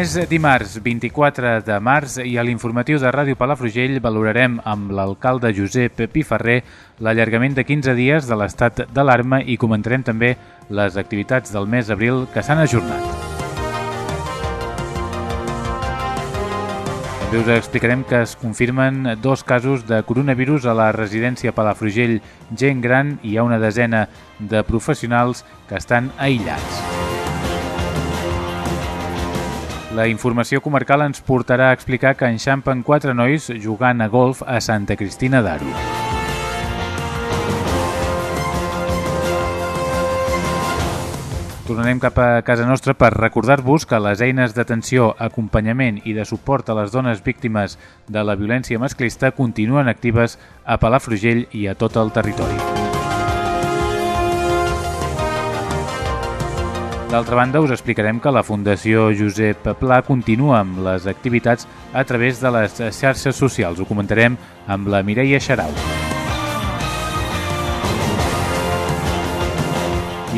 És dimarts 24 de març i a l'informatiu de Ràdio Palafrugell valorarem amb l'alcalde Josep Piferrer l'allargament de 15 dies de l'estat d'alarma i comentarem també les activitats del mes d'abril que s'han ajornat. També us explicarem que es confirmen dos casos de coronavirus a la residència Palafrugell gent gran i hi ha una desena de professionals que estan aïllats. La informació comarcal ens portarà a explicar que enxampen quatre nois jugant a golf a Santa Cristina d'Aro. Tornarem cap a casa nostra per recordar-vos que les eines d'atenció, acompanyament i de suport a les dones víctimes de la violència masclista continuen actives a Palafrugell i a tot el territori. D'altra banda, us explicarem que la Fundació Josep Pla continua amb les activitats a través de les xarxes socials. Ho comentarem amb la Mireia Xarau.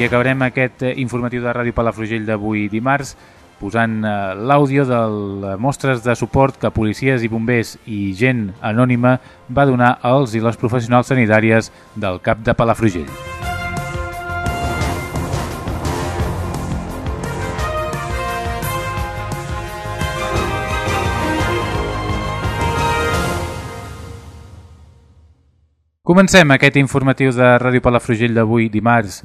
I acabarem aquest informatiu de Ràdio Palafrugell d'avui dimarts posant eh, l'àudio de mostres de suport que policies i bombers i gent anònima va donar als i les professionals sanitàries del CAP de Palafrugell. Comencem aquest informatiu de Ràdio Palafrugell d'avui dimarts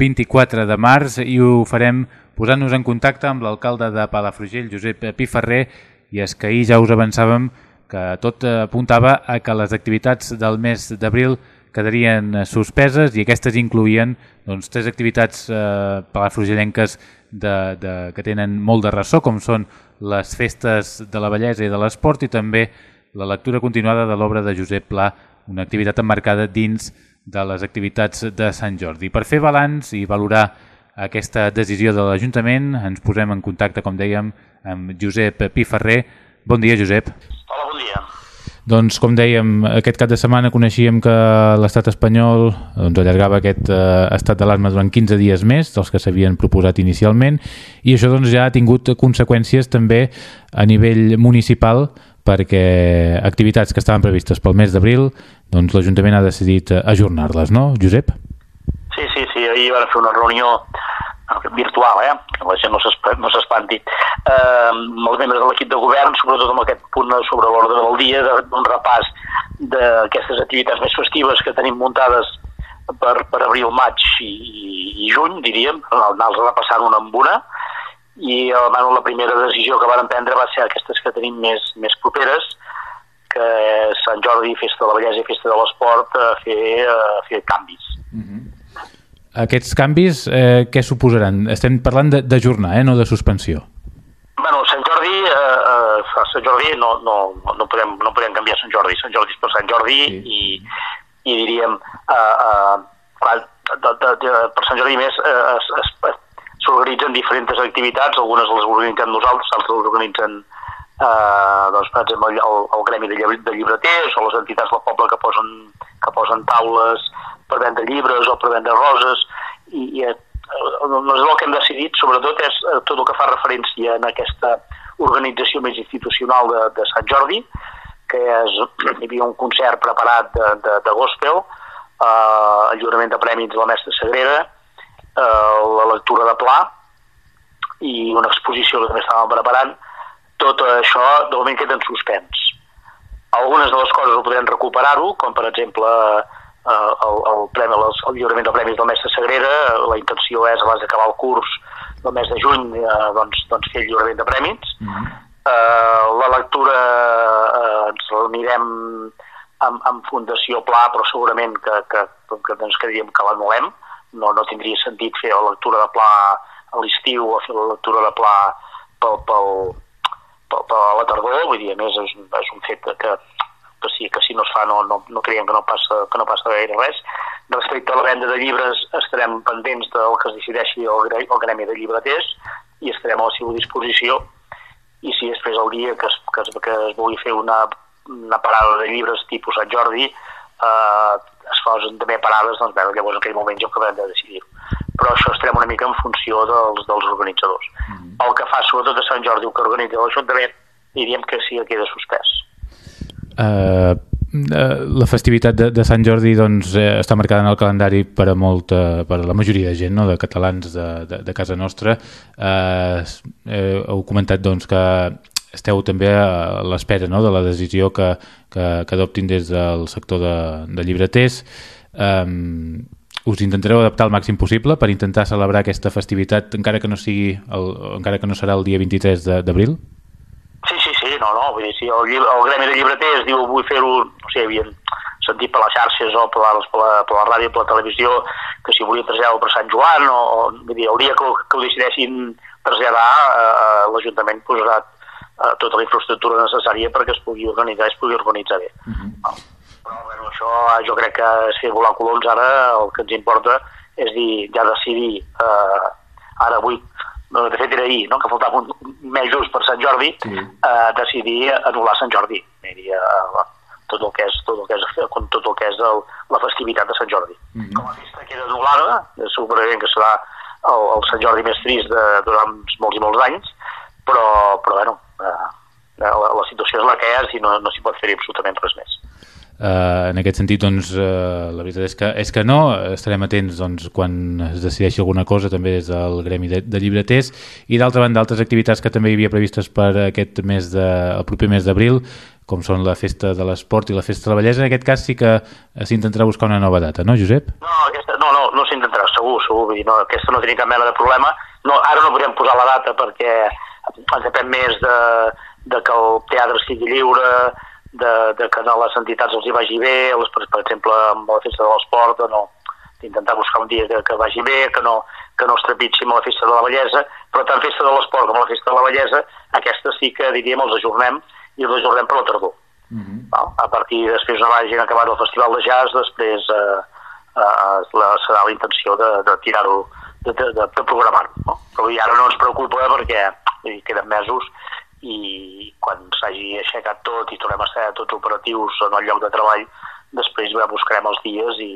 24 de març i ho farem posant-nos en contacte amb l'alcalde de Palafrugell, Josep Piferrer, i és que ahir ja us avançàvem que tot apuntava a que les activitats del mes d'abril quedarien suspeses i aquestes incluïen doncs, tres activitats eh, palafrugellenques de, de, que tenen molt de ressò, com són les festes de la bellesa i de l'esport i també la lectura continuada de l'obra de Josep Pla una activitat emmarcada dins de les activitats de Sant Jordi. Per fer balanç i valorar aquesta decisió de l'Ajuntament ens posem en contacte, com dèiem, amb Josep Piferrer. Bon dia, Josep. Hola, bon dia. Doncs, com dèiem, aquest cap de setmana coneixíem que l'estat espanyol doncs, allargava aquest eh, estat d'alarma durant 15 dies més dels que s'havien proposat inicialment i això doncs, ja ha tingut conseqüències també a nivell municipal perquè activitats que estaven previstes pel mes d'abril, doncs l'Ajuntament ha decidit eh, ajornar-les, no, Josep? Sí, sí, sí, ahir van fer una reunió eh, virtual, eh? la gent no s'espanti, eh, amb els membres de l'equip de govern, sobretot amb aquest punt sobre l'ordre del dia, d'un repàs d'aquestes activitats més festives que tenim muntades per, per abril, maig i, i juny, diríem, anar-los repassant una amb una, i eh, bueno, la primera decisió que varen prendre va ser aquestes que tenim més, més properes, que Sant Jordi, Festa de la Bellesa i Festa de l'Esport, a fer, a fer canvis. Uh mhm. -huh. Aquests canvis, eh, què suposaran? Estem parlant d'ajornar, eh, no de suspensió. Bueno, Sant Jordi, eh, eh, Sant Jordi no, no, no, podem, no podem canviar Sant Jordi. Sant Jordi és per Sant Jordi sí. i, i diríem, eh, eh, clar, de, de, de, per Sant Jordi més eh, es, es, s'organitzen diferents activitats, algunes les organitzem nosaltres, altres les organitzen eh, doncs, per exemple el, el, el gremi de, llibre, de llibreters o les entitats del poble que posen, que posen taules per vendre llibres o per vendre roses i, i eh, nosaltres el que hem decidit sobretot és eh, tot el que fa referència en aquesta organització més institucional de, de Sant Jordi que és, hi havia un concert preparat de, de, de gospel eh, el lliurament de premis de la mestra Sagrera eh, la lectura de Pla i una exposició que també estàvem preparant, tot això de moment queda en suspens. Algunes de les coses ho podem recuperar-ho, com per exemple eh, el, el, premi, el, el lliurament de premis del mestre Sagrera, la intenció és abans d'acabar el curs del mes de juny eh, doncs, doncs fer el lliurament de premis. Mm -hmm. eh, la lectura eh, ens reunirem amb, amb Fundació Pla, però segurament que, que, que ens quedaríem que l'anul·lem. No, no tindria sentit fer la lectura de Pla a l'estiu o fer la lectura de Pla pel, pel, pel, per la tardor, vull dir, a més és, és un fet que, que, sí, que si no es fa no, no, no creiem que no, passa, que no passa gaire res. Respecte a la venda de llibres estarem pendents del que es decideixi el, el gremi de llibreters i estarem a la seva disposició i si després el dia que es, que es, que es vulgui fer una, una parada de llibres tipus Sant Jordi eh, es posen també parades, doncs bé, llavors en aquell moment jo acabarem de decidir-ho. Però això estarem una mica en funció dels, dels organitzadors. Mm -hmm. El que fa sobretot a Sant Jordi, el que organitza l'Ajuntament, diríem que sí que queda suspès. Uh, la festivitat de, de Sant Jordi doncs, eh, està marcada en el calendari per a, molta, per a la majoria de gent, no? de catalans de, de, de casa nostra. Uh, eh, heu comentat doncs, que esteu també a l'espera no? de la decisió que, que, que adoptin des del sector de, de llibreters. Um, us intentareu adaptar al màxim possible per intentar celebrar aquesta festivitat encara que no sigui el, encara que no serà el dia 23 d'abril? Sí, sí, sí, no, no, vull dir, si el, el gremi de llibreters diu vull fer-ho, no sé, havien sentit per les xarxes o per la, per la, per la ràdio, per la televisió, que si volia traslladar per Sant Joan, o, o vull dir, el dia que, que ho decideixin traslladar, eh, l'Ajuntament posarà eh, tota la infraestructura necessària perquè es pugui organitzar es pugui organitzar bé. Uh -huh. no? Però bueno, això jo crec que si volar colons ara el que ens importa és dir, ja decidir eh, ara avui, de fet era ahir, no? que faltaven mesos per Sant Jordi, sí. eh, decidir anul·lar Sant Jordi. Dir, eh, tot el que és, tot el que és, tot el que és el, la festivitat de Sant Jordi. Uh -huh. Com a festa queda anul·lada, segurament que serà el, el Sant Jordi més trist de, durant molts i molts anys, però, però bueno, eh, la, la situació és la que és i no, no s'hi pot fer absolutament res més. Uh, en aquest sentit, doncs, uh, la veritat és que, és que no, estarem atents doncs, quan es decideixi alguna cosa també des del Gremi de, de Llibreters i d'altra banda altres activitats que també hi havia previstes per aquest mes de, el proper mes d'abril, com són la Festa de l'Esport i la Festa de la Bellesa, en aquest cas sí que s'intentarà buscar una nova data, no, Josep? No, aquesta, no, no, no s'intentarà, segur, segur, vull dir, no, aquesta no tenia cap mena de problema. No, ara no podem posar la data perquè ens depèn més de, de que el teatre estigui lliure, de, de que a les entitats els hi vagi bé, les, per, per exemple, amb la festa de l'esport, no, d'intentar buscar un dia que, que vagi bé, que no, que no es trepitgi amb la festa de la bellesa, però tant festa de l'esport com la festa de la bellesa, aquesta sí que diríem els ajornem i els ajornem per la tardor. Uh. -huh. A partir després una vegada hagin acabat el festival de jazz, després eh, eh, la, serà la intenció de, de tirar-ho, de, de, de, de programar-ho. No? Però ara no ens preocupa perquè queden mesos i quan s'hagi aixecat tot i tornem a ser tots operatius en el lloc de treball, després ja buscarem els dies i,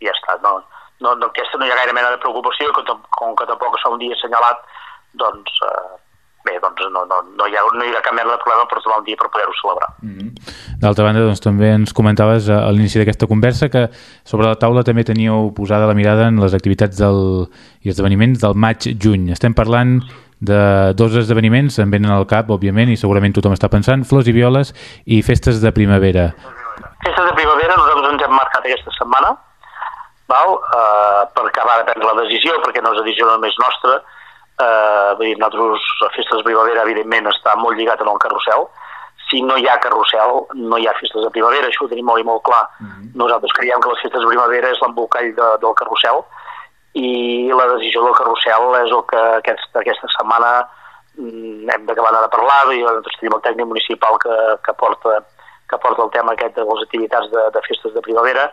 i ja està. No, no, no, aquesta no hi ha gaire mena de preocupació, com, com que tampoc s'ha un dia assenyalat, doncs, eh, bé, doncs no, no, no, hi ha, no hi ha cap mena de problema per trobar un dia per poder-ho celebrar. Mm -hmm. D'altra banda, doncs, també ens comentaves a l'inici d'aquesta conversa que sobre la taula també teníeu posada la mirada en les activitats del, i esdeveniments del maig-juny. Estem parlant de dos esdeveniments, em venen al cap, òbviament, i segurament tothom està pensant, flors i violes i festes de primavera. Festes de primavera, nosaltres ens hem marcat aquesta setmana, val? Uh, per acabar de prendre la decisió, perquè no és decisió només nostra, uh, vull dir, nosaltres, a festes de primavera, evidentment, està molt lligat en el carrusel, si no hi ha carrusel, no hi ha festes de primavera, això ho tenim molt i molt clar. Uh mhm. -huh. Nosaltres creiem que les festes de primavera és l'embolcall de, del carrusel, i la decisió del carrusel és el que aquesta, aquesta setmana mm, hem d'acabar de parlar i doncs, tenim el tècnic municipal que, que, porta, que porta el tema aquest de les activitats de, de festes de primavera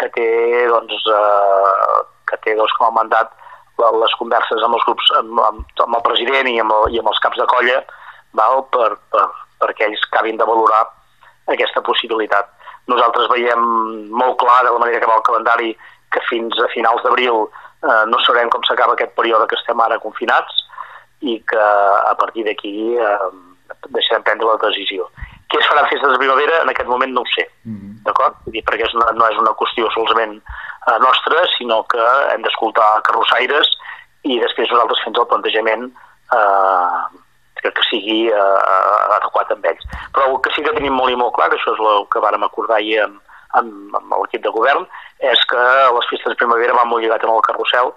que té, doncs, eh, que té doncs, com a mandat les converses amb els grups, amb, amb, amb el president i amb, el, i amb els caps de colla val? Per, per, perquè ells acabin de valorar aquesta possibilitat. Nosaltres veiem molt clar de la manera que va el calendari que fins a finals d'abril eh, no sabrem com s'acaba aquest període que estem ara confinats i que a partir d'aquí eh, deixarem prendre la decisió. Què es farà festes de primavera? En aquest moment no ho sé, mm -hmm. d'acord? Perquè és una, no és una qüestió solament eh, nostra, sinó que hem d'escoltar carrossaires i després nosaltres fem el plantejament eh, que, que sigui eh, adequat amb ells. Però el que sí que tenim molt i molt clar, que això és el que vàrem acordar ahir amb, amb, amb l'equip de govern, és que les festes de primavera van molt lligat en el carrusel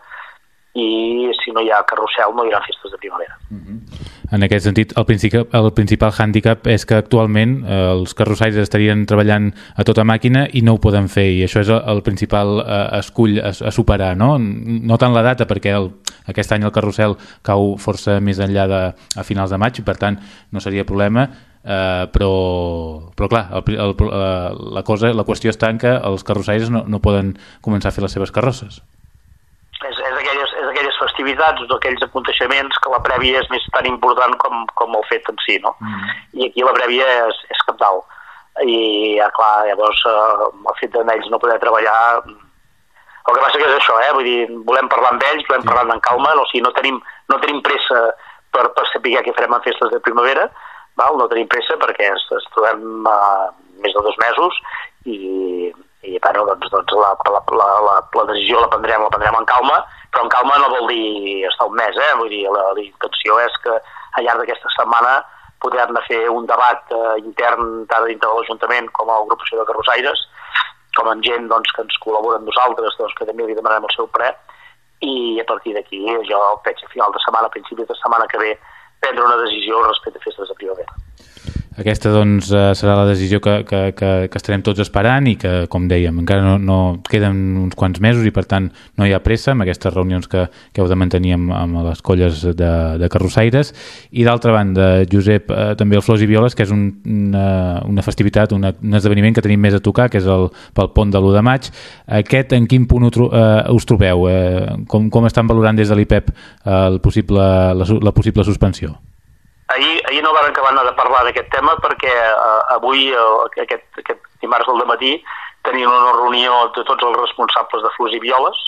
i si no hi ha carrusel no hi ha festes de primavera. Uh -huh. en aquest sentit, el el principal hàndicap és que actualment eh, els carrossaires estarien treballant a tota màquina i no ho poden fer i això és el, el principal eh, escull a, a superar, no? No tant la data perquè el, aquest any el carrusel cau força més enllà de a finals de maig per tant no seria problema eh, però, però clar, el, el, eh, la, cosa, la qüestió està en que els carrossaires no, no poden començar a fer les seves carrosses és, és, aquelles, és aquelles festivitats o aquells aconteixements que la prèvia és més tan important com, com el fet en si, no? Mm. I aquí la prèvia és, és capdalt. I, ja, clar, llavors, eh, el fet d'ells no poder treballar... El que passa que és això, eh? Vull dir, volem parlar amb ells, volem parlar en calma, o sigui, no tenim, no tenim pressa per, per saber què farem en festes de primavera, val? no tenim pressa perquè ens, ens trobem uh, més de dos mesos i, i bueno, doncs, doncs la, la, la, la, la decisió la prendrem, la prendrem en calma, però en calma no vol dir estar un mes, eh? vull dir, la, la intenció és que al llarg d'aquesta setmana podem fer un debat eh, intern tant dintre de l'Ajuntament com a l'agrupació de carrossaires, com amb gent doncs, que ens col·labora amb nosaltres, doncs, que també li demanarem el seu pre, i a partir d'aquí jo penso a final de setmana, a principi de setmana que ve, prendre una decisió respecte a festes de primavera. Aquesta doncs, eh, serà la decisió que, que, que, que estarem tots esperant i que, com dèiem, encara no, no queden uns quants mesos i per tant no hi ha pressa amb aquestes reunions que, que heu de mantenir amb, amb les colles de, de carrossaires i d'altra banda, Josep, eh, també el Flors i Violes, que és un, una, una festivitat, una, un esdeveniment que tenim més a tocar, que és el, pel pont de l'1 de maig. Aquest en quin punt ho, eh, us trobeu? Eh, com, com estan valorant des de l'IPEP eh, el possible, la, la possible suspensió? Ahir, ahir no vam acabar de parlar d'aquest tema perquè uh, avui, uh, aquest, aquest dimarts del matí, tenien una reunió de tots els responsables de Flus i Violes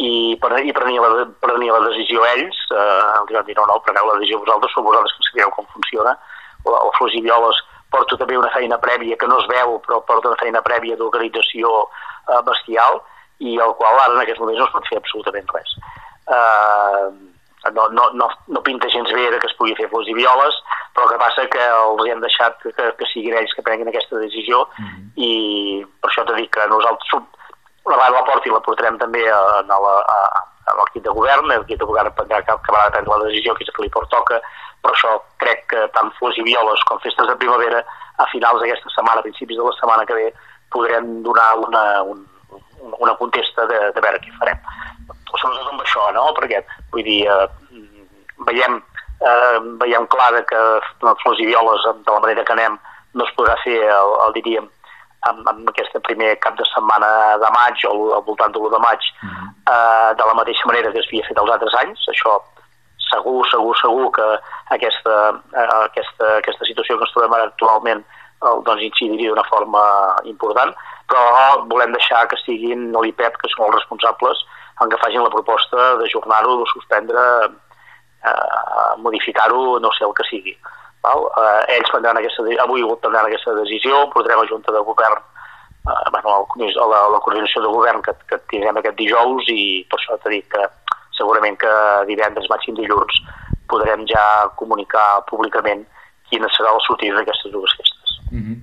i, i prenia, la, prenia la decisió ells, uh, els van dir no, no, preneu la decisió vosaltres, sou vosaltres que sabeu com funciona, la, la Flus i Violes porta també una feina prèvia que no es veu, però porta una feina prèvia d'organització uh, bestial i el qual ara en aquests moments no es pot fer absolutament res. Uh, no, no, no, no pinta gens bé que es pugui fer flors i violes, però el que passa que els hem deixat que, que siguin ells que prenguin aquesta decisió mm -hmm. i per això t'he dit que nosaltres la va la porta i la portarem també a, a, la, a, a l'equip de govern, l'equip de govern prendrà va de prendre la decisió que és que li toca, però això crec que tant flors i violes com festes de primavera a finals d'aquesta setmana, a principis de la setmana que ve, podrem donar una, un, una contesta de, de veure què farem sobretot amb això, no? Perquè, vull dir, eh, veiem, eh, veiem clar que flors i violes, de la manera que anem, no es podrà fer, el, el diríem, amb, amb aquest primer cap de setmana de maig o al voltant de l'1 de maig, uh -huh. eh, de la mateixa manera que es havia fet els altres anys. Això segur, segur, segur que aquesta, eh, aquesta, aquesta situació que ens trobem ara actualment eh, doncs incidiria d'una forma important, però volem deixar que siguin l'IPEP, que són els responsables, en que facin la proposta d'ajornar-ho, de suspendre, eh, modificar-ho, no sé el que sigui. Val? Eh, ells prendran aquesta, avui prendran aquesta decisió, portarem a Junta de Govern eh, bueno, a la, la coordinació de govern que, que tindrem aquest dijous i per això t'he dit que segurament que divendres, màxim dilluns, podrem ja comunicar públicament quina serà la sortida d'aquestes dues festes. Mm -hmm.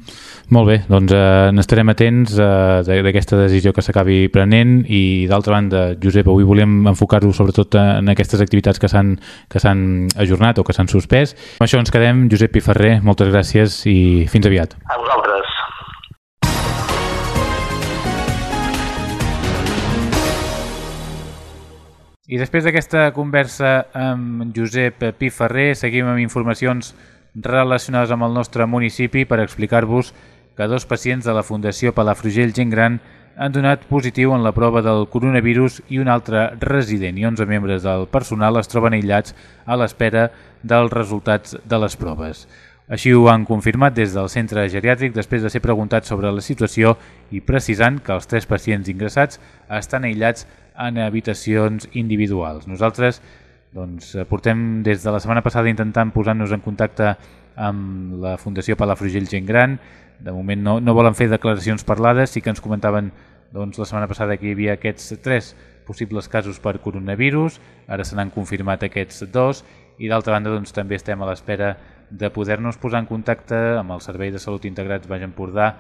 Molt bé, doncs eh, n'estarem atents eh, d'aquesta decisió que s'acabi prenent i d'altra banda, Josep, avui volíem enfocar-ho sobretot en aquestes activitats que s'han que s'han ajornat o que s'han suspès. Amb això ens quedem. Josep Piferrer, moltes gràcies i fins aviat. A vosaltres. I després d'aquesta conversa amb Josep Piferrer, seguim amb informacions relacionades amb el nostre municipi per explicar-vos que dos pacients de la Fundació Palafrugell Gent Gran han donat positiu en la prova del coronavirus i un altre resident i 11 membres del personal es troben aïllats a l'espera dels resultats de les proves. Així ho han confirmat des del centre geriàtric després de ser preguntats sobre la situació i precisant que els tres pacients ingressats estan aïllats en habitacions individuals. Nosaltres doncs, portem des de la setmana passada intentant posar-nos en contacte amb la Fundació Palafrugell Gent Gran, de moment no, no volen fer declaracions parlades, sí que ens comentaven doncs, la setmana passada que hi havia aquests tres possibles casos per coronavirus, ara se n'han confirmat aquests dos. I d'altra banda doncs, també estem a l'espera de poder-nos posar en contacte amb el Servei de Salut Integrats Baix Empordà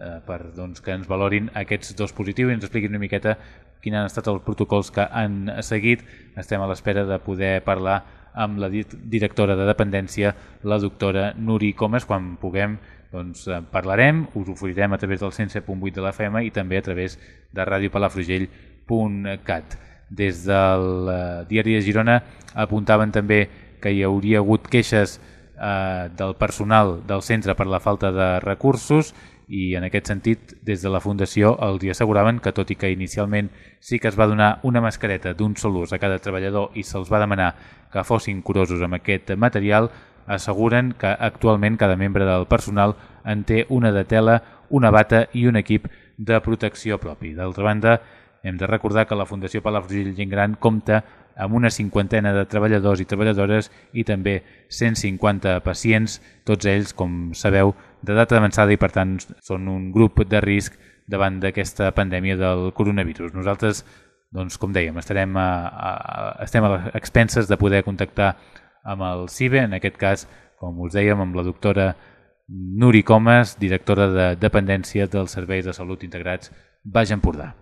eh, per doncs, que ens valorin aquests dos positius i ens expliquin una miqueta quins han estat els protocols que han seguit. Estem a l'espera de poder parlar amb la directora de dependència, la doctora Nuri Comas. Quan puguem doncs, parlarem, us oferirem a través del 107.8 de la FM i també a través de radiopalafrugell.cat. Des del eh, diari de Girona apuntaven també que hi hauria hagut queixes eh, del personal del centre per la falta de recursos i en aquest sentit des de la Fundació els hi asseguraven que tot i que inicialment sí que es va donar una mascareta d'un sol ús a cada treballador i se'ls va demanar que fossin curosos amb aquest material, asseguren que actualment cada membre del personal en té una de tela, una bata i un equip de protecció propi. D'altra banda, hem de recordar que la Fundació Palafrugell Gent Gran compta amb una cinquantena de treballadors i treballadores i també 150 pacients, tots ells, com sabeu, de data avançada i per tant són un grup de risc davant d'aquesta pandèmia del coronavirus. Nosaltres, doncs, com dèiem, estarem a, a, estem a les expenses de poder contactar amb el CIBE, en aquest cas, com us dèiem, amb la doctora Nuri Comas, directora de Dependència dels Serveis de Salut Integrats Baix Empordà.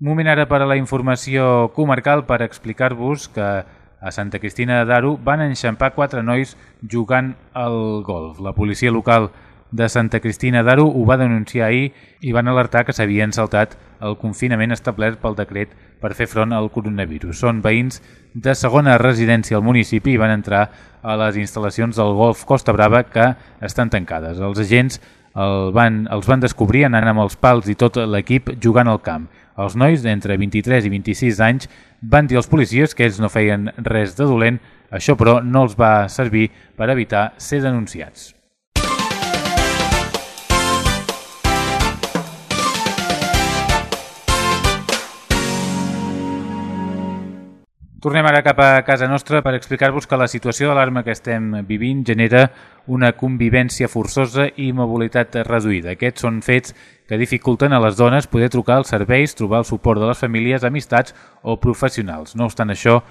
Moment ara per a la informació comarcal per explicar-vos que a Santa Cristina de Daru van enxampar quatre nois jugant al golf. La policia local de Santa Cristina d'Aro ho va denunciar ahir i van alertar que s'havien saltat el confinament establert pel decret per fer front al coronavirus. Són veïns de segona residència al municipi i van entrar a les instal·lacions del Golf Costa Brava que estan tancades. Els agents el van, els van descobrir anant amb els pals i tot l'equip jugant al camp. Els nois d'entre 23 i 26 anys van dir als policies que ells no feien res de dolent, això però no els va servir per evitar ser denunciats. Tornem ara cap a casa nostra per explicar-vos que la situació d'alarma que estem vivint genera una convivència forçosa i mobilitat reduïda. Aquests són fets que dificulten a les dones poder trucar als serveis, trobar el suport de les famílies, amistats o professionals. No obstant això,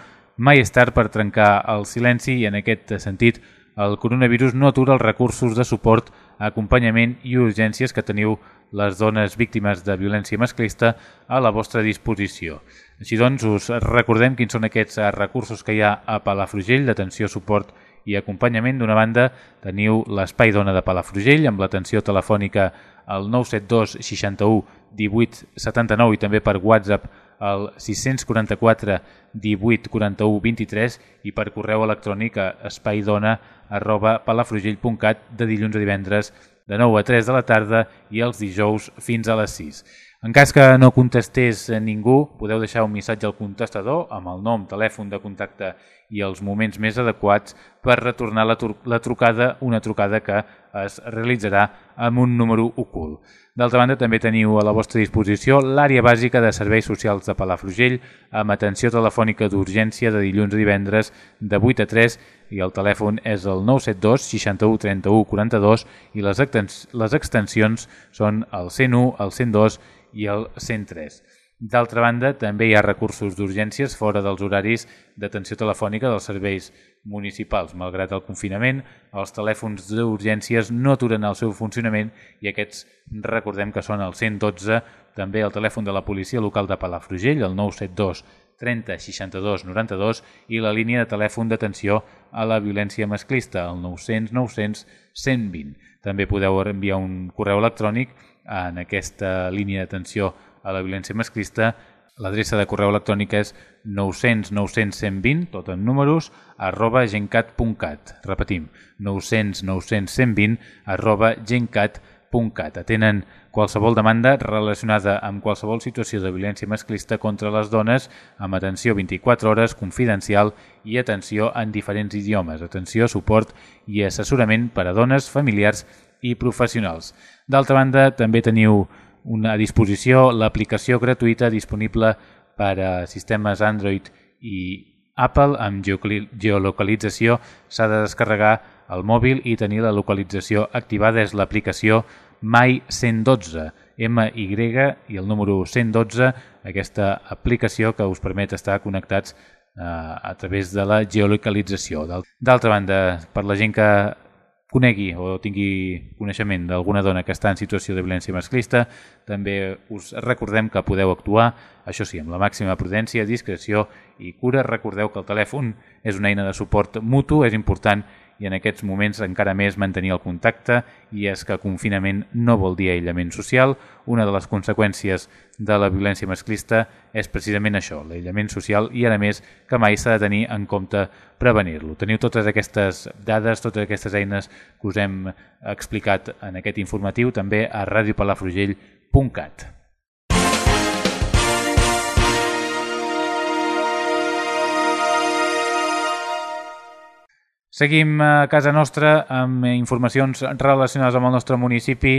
mai és tard per trencar el silenci i en aquest sentit el coronavirus no atura els recursos de suport, acompanyament i urgències que teniu les dones víctimes de violència masclista a la vostra disposició. Així doncs, us recordem quins són aquests eh, recursos que hi ha a Palafrugell d'atenció, suport i acompanyament. D'una banda, teniu l'Espai Dona de Palafrugell amb l'atenció telefònica al 972 61 18 79 i també per WhatsApp al 644 18 41 23 i per correu electrònic a espaidona arroba palafrugell.cat de dilluns a divendres de 9 a 3 de la tarda i els dijous fins a les 6. En cas que no contestés ningú, podeu deixar un missatge al contestador amb el nom, telèfon de contacte i els moments més adequats per retornar la, la trucada, una trucada que es realitzarà amb un número ocult. D'altra banda, també teniu a la vostra disposició l'àrea bàsica de serveis socials de Palafrugell amb atenció telefònica d'urgència de dilluns a divendres de 8 a 3 i el telèfon és el 972 61 31 42 i les, les extensions són el 101, el 102 i el 103. D'altra banda, també hi ha recursos d'urgències fora dels horaris d'atenció telefònica dels serveis municipals. Malgrat el confinament, els telèfons d'urgències no aturen el seu funcionament i aquests recordem que són el 112, també el telèfon de la policia local de Palafrugell, el 972 30 62 92 i la línia de telèfon d'atenció a la violència masclista, el 900 900 120. També podeu enviar un correu electrònic en aquesta línia d'atenció a la violència masclista, l'adreça de correu electrònic és 900 900 120, tot en números, arroba gencat.cat. Repetim, 900 900 120 arroba gencat.cat. Atenen qualsevol demanda relacionada amb qualsevol situació de violència masclista contra les dones amb atenció 24 hores, confidencial i atenció en diferents idiomes, atenció, suport i assessorament per a dones, familiars i professionals. D'altra banda, també teniu una, disposició l'aplicació gratuïta disponible per a sistemes Android i Apple amb geolocalització s'ha de descarregar el mòbil i tenir la localització activada és l'aplicació My 112 MY i el número 112 aquesta aplicació que us permet estar connectats eh, a través de la geolocalització. D'altra banda, per la gent que conegui o tingui coneixement d'alguna dona que està en situació de violència masclista, també us recordem que podeu actuar, això sí, amb la màxima prudència, discreció i cura. Recordeu que el telèfon és una eina de suport mutu, és important i en aquests moments encara més mantenir el contacte i és que confinament no vol dir aïllament social. Una de les conseqüències de la violència masclista és precisament això, l'aïllament social i a més que mai s'ha de tenir en compte prevenir-lo. Teniu totes aquestes dades, totes aquestes eines que us hem explicat en aquest informatiu també a radiopalafrugell.cat. Seguim a casa nostra amb informacions relacionades amb el nostre municipi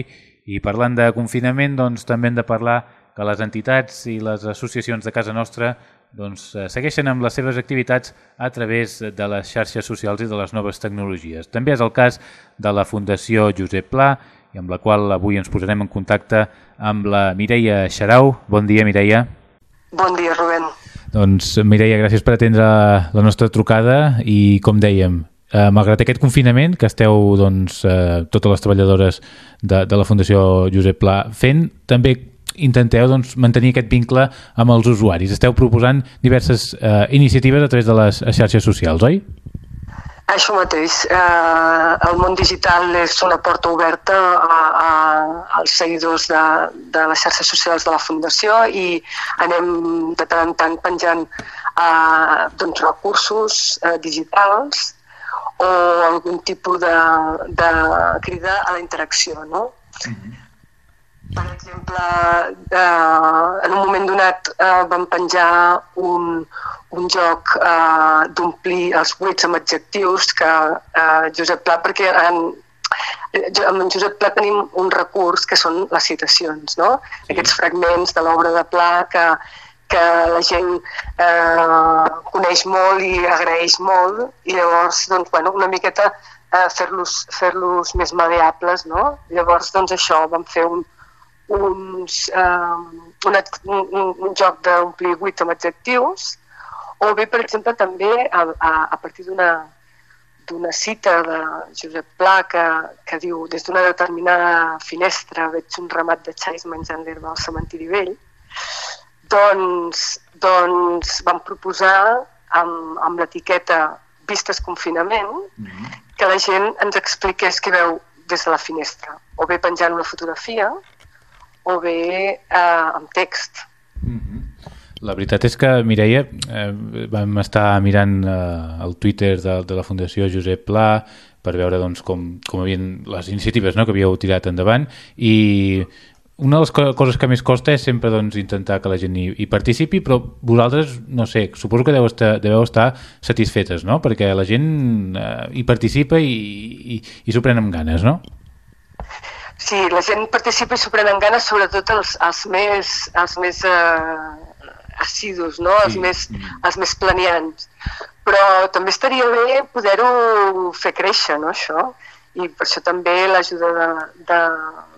i parlant de confinament doncs, també hem de parlar que les entitats i les associacions de casa nostra doncs, segueixen amb les seves activitats a través de les xarxes socials i de les noves tecnologies. També és el cas de la Fundació Josep Pla i amb la qual avui ens posarem en contacte amb la Mireia Xarau. Bon dia, Mireia. Bon dia, Rubén. Doncs, Mireia, gràcies per atendre la nostra trucada i, com dèiem, eh, malgrat aquest confinament que esteu doncs, eh, totes les treballadores de, de la Fundació Josep Pla fent, també intenteu doncs, mantenir aquest vincle amb els usuaris. Esteu proposant diverses eh, iniciatives a través de les xarxes socials, oi? Això mateix. Eh, el món digital és una porta oberta a, a, als seguidors de, de les xarxes socials de la Fundació i anem de tant en tant penjant eh, doncs, recursos eh, digitals o algun tipus de, de crida a la interacció, no? Mm -hmm. Per exemple, eh, en un moment donat eh, vam penjar un, un joc eh, d'omplir els buits amb adjectius que eh, Josep Pla, perquè en, amb en Josep Pla tenim un recurs que són les citacions, no? Sí. Aquests fragments de l'obra de Pla que, que la gent eh, coneix molt i agraeix molt i llavors doncs, bueno, una miqueta eh, fer-los fer, -los, més maleables. No? Llavors doncs, això, vam fer un, uns, eh, un, un, un joc d'omplir buits amb adjectius o bé, per exemple, també a, a, a partir d'una d'una cita de Josep Pla que, que diu des d'una determinada finestra veig un ramat de xais menjant l'herba al cementiri vell doncs, doncs vam proposar amb, amb l'etiqueta Vistes Confinament mm -hmm. que la gent ens expliqués què veu des de la finestra, o bé penjant una fotografia o bé eh, amb text. Mm -hmm. La veritat és que, Mireia, eh, vam estar mirant eh, el Twitter de, de la Fundació Josep Pla per veure doncs, com, com havien les iniciatives no, que havíeu tirat endavant i una de les coses que més costa és sempre doncs, intentar que la gent hi, hi participi, però vosaltres, no sé, suposo que deveu estar, deveu estar satisfetes, no? Perquè la gent eh, hi participa i, i, i s'ho pren amb ganes, no? Sí, la gent participa i s'ho pren amb ganes, sobretot els, els més, els més eh, assidus, no? els, sí. més, els més planians. Però també estaria bé poder-ho fer créixer, no, això? I per això també l'ajuda de, de,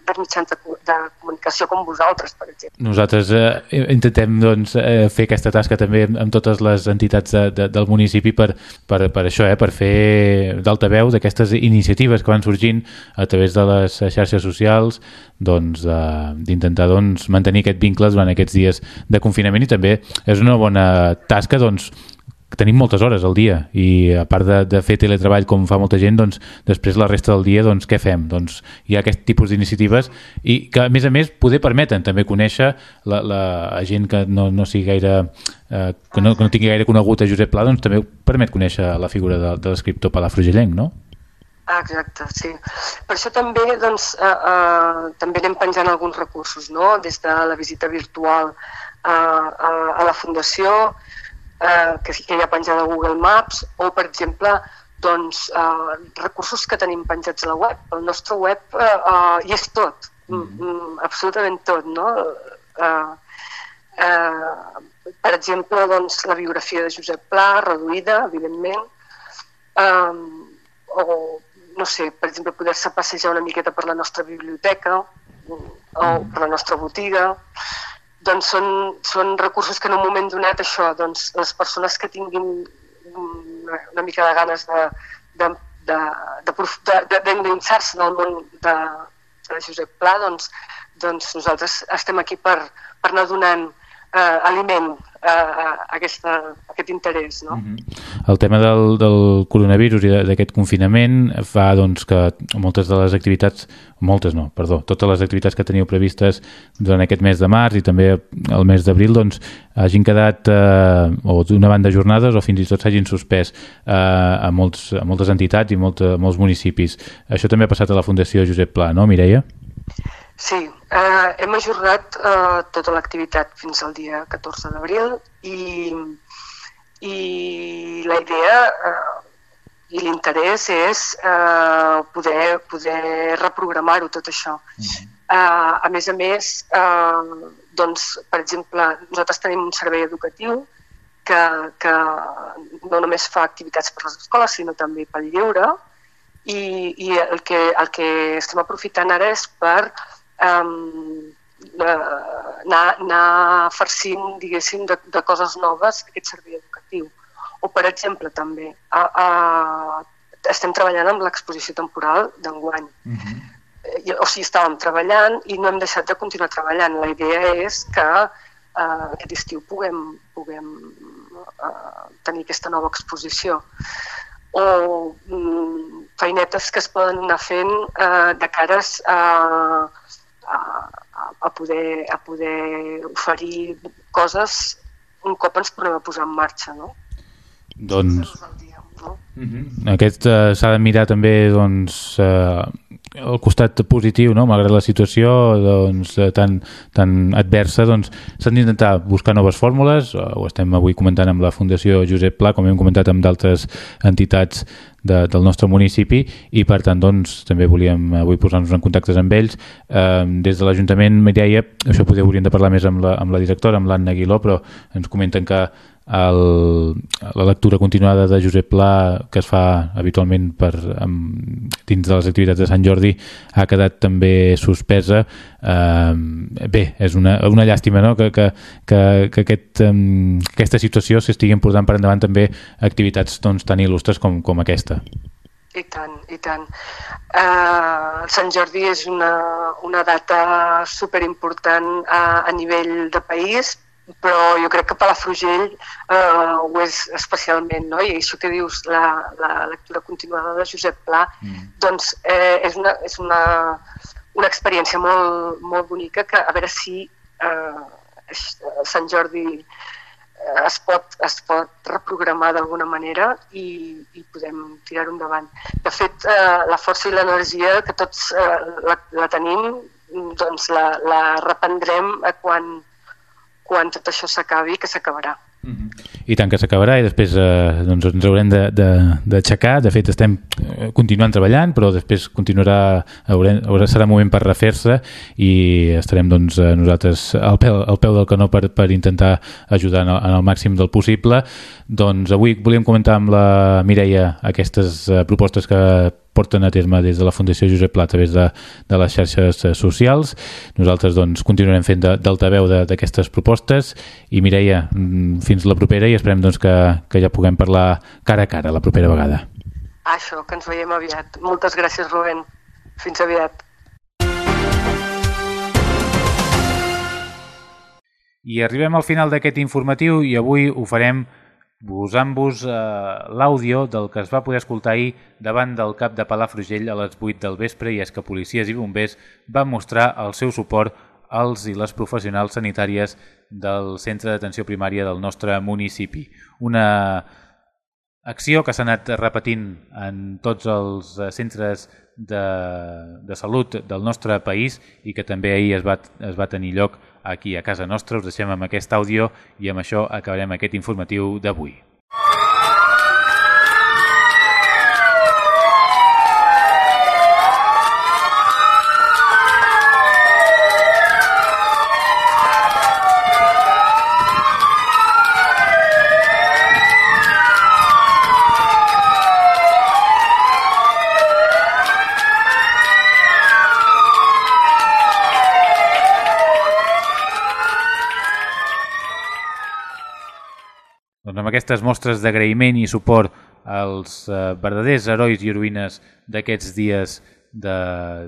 per mitjans de, de comunicació com vosaltres, per exemple. Nosaltres eh, intentem doncs, eh, fer aquesta tasca també amb totes les entitats de, de, del municipi per, per, per això, eh, per fer d'altaveu d'aquestes iniciatives que van sorgint a través de les xarxes socials doncs, d'intentar doncs, mantenir aquest vincle durant aquests dies de confinament i també és una bona tasca doncs, tenim moltes hores al dia i a part de, de fer teletreball com fa molta gent, doncs després la resta del dia doncs què fem? Doncs hi ha aquest tipus d'iniciatives i que a més a més poder permeten també conèixer la, la gent que no, no sigui gaire eh, que, no, que no tingui gaire conegut a Josep Pla, doncs també permet conèixer la figura de, de l'escriptor palafrugellenc, no? Ah, exacte, sí. Per això també, doncs, eh, eh, també anem penjant alguns recursos, no? Des de la visita virtual eh, a, a la Fundació, eh, que, que hi ha penjat a Google Maps o, per exemple, doncs, eh, recursos que tenim penjats a la web. El nostre web eh, eh, hi és tot, mm -hmm. absolutament tot, no? Eh, eh, per exemple, doncs, la biografia de Josep Pla, reduïda, evidentment, eh, o, no sé, per exemple, poder-se passejar una miqueta per la nostra biblioteca o per la nostra botiga, doncs són, són recursos que en un moment donat això, doncs les persones que tinguin una, una mica de ganes de, de d'endinsar-se de, de, del món de, de Josep Pla, doncs, doncs nosaltres estem aquí per, per anar donant eh, aliment a, aquesta, a aquest interès. No? Mm -hmm. El tema del, del coronavirus i d'aquest confinament fa doncs, que moltes de les activitats, moltes no, perdó, totes les activitats que teniu previstes durant aquest mes de març i també el mes d'abril doncs, hagin quedat eh, o d'una banda jornades o fins i tot s'hagin suspès eh, a, molts, a moltes entitats i molta, molts municipis. Això també ha passat a la Fundació Josep Pla, no, Mireia? Sí, eh, hem ajornat eh, tota l'activitat fins al dia 14 d'abril i, i la idea eh, i l'interès és eh, poder, poder reprogramar-ho tot això. Mm. Eh, a més a més, eh, doncs, per exemple, nosaltres tenim un servei educatiu que, que no només fa activitats per les escoles, sinó també pel lleure, i, i el, que, el que estem aprofitant ara és per um, anar, anar farcint, diguéssim, de, de coses noves aquest servei educatiu. O, per exemple, també, a, a, estem treballant amb l'exposició temporal d'enguany. Uh -huh. I, o sigui, estàvem treballant i no hem deixat de continuar treballant. La idea és que uh, aquest estiu puguem, puguem uh, tenir aquesta nova exposició o mm, feinetes que es poden anar fent uh, de cares a, a, a, poder, a poder oferir coses un cop ens tornem a posar en marxa, no? Doncs... No? Uh -huh. Aquest uh, s'ha de mirar també doncs, uh, el costat positiu, no? malgrat la situació doncs, eh, tan, tan adversa, doncs s'han d'intentar buscar noves fórmules, ho estem avui comentant amb la Fundació Josep Pla, com hem comentat amb d'altres entitats de, del nostre municipi i per tant doncs, també volíem avui posar-nos en contactes amb ells. Eh, des de l'Ajuntament Mireia, això podeu hauríem de parlar més amb la, amb la directora, amb l'Anna Aguiló però ens comenten que el, la lectura continuada de Josep Pla que es fa habitualment per, amb, dins de les activitats de Sant Jordi ha quedat també suspesa eh, bé, és una, una llàstima no? que, que, que, que aquest, um, aquesta situació s'estigui portant per endavant també activitats doncs, tan il·lustres com, com aquesta i tant, i tant. Uh, Sant Jordi és una, una data superimportant a, a nivell de país però jo crec que Palafrugell eh, ho és especialment, no? I això que dius, la, la lectura continuada de Josep Pla, mm. doncs eh, és, una, és una, una experiència molt, molt bonica que a veure si eh, Sant Jordi eh, es pot, es pot reprogramar d'alguna manera i, i podem tirar-ho endavant. De fet, eh, la força i l'energia que tots eh, la, la tenim, doncs la, la reprendrem quan, quan tot això s'acabi, que s'acabarà. Mm -hmm. I tant que s'acabarà i després eh, doncs ens haurem d'aixecar. De, de, de fet, estem eh, continuant treballant, però després continuarà, haurem, haurà, serà moment per refer-se i estarem doncs, eh, nosaltres al peu, al peu del canó per, per intentar ajudar en el, en el màxim del possible. Doncs avui volíem comentar amb la Mireia aquestes eh, propostes que porten a terme des de la Fundació Josep Pla a través de, de les xarxes eh, socials. Nosaltres doncs, continuarem fent d'altaveu d'aquestes propostes i Mireia, mm, fins la propera i esperem doncs, que, que ja puguem parlar cara a cara la propera vegada. Això, que ens veiem aviat. Moltes gràcies, Rubén. Fins aviat. I arribem al final d'aquest informatiu i avui ho farem posant-vos eh, l'àudio del que es va poder escoltar ahir davant del cap de Palafrugell a les 8 del vespre i és que policies i bombers van mostrar el seu suport als i les professionals sanitàries del centre d'atenció primària del nostre municipi. Una acció que s'ha anat repetint en tots els eh, centres de, de salut del nostre país i que també ahir es va, es va tenir lloc aquí a casa nostra. Us deixem amb aquest àudio i amb això acabarem aquest informatiu d'avui. Doncs amb aquestes mostres d'agraïment i suport els eh, verdaders herois i heroïnes d'aquests dies de,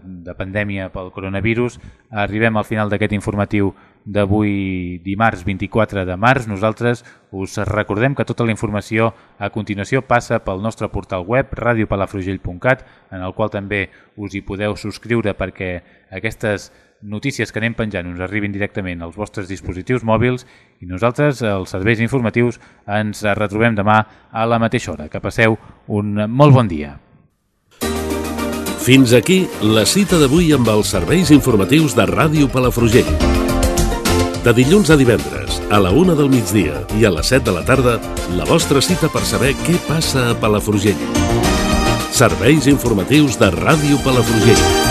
de pandèmia pel coronavirus. Arribem al final d'aquest informatiu d'avui dimarts 24 de març. Nosaltres us recordem que tota la informació a continuació passa pel nostre portal web radiopalafrugell.cat en el qual també us hi podeu subscriure perquè aquestes notícies que anem penjant us arribin directament als vostres dispositius mòbils i nosaltres, els serveis informatius, ens retrobem demà a la mateixa hora. Que passeu un molt bon dia. Fins aquí la cita d'avui amb els serveis informatius de Ràdio Palafrugell. De dilluns a divendres, a la una del migdia i a les 7 de la tarda, la vostra cita per saber què passa a Palafrugell. Serveis informatius de Ràdio Palafrugell.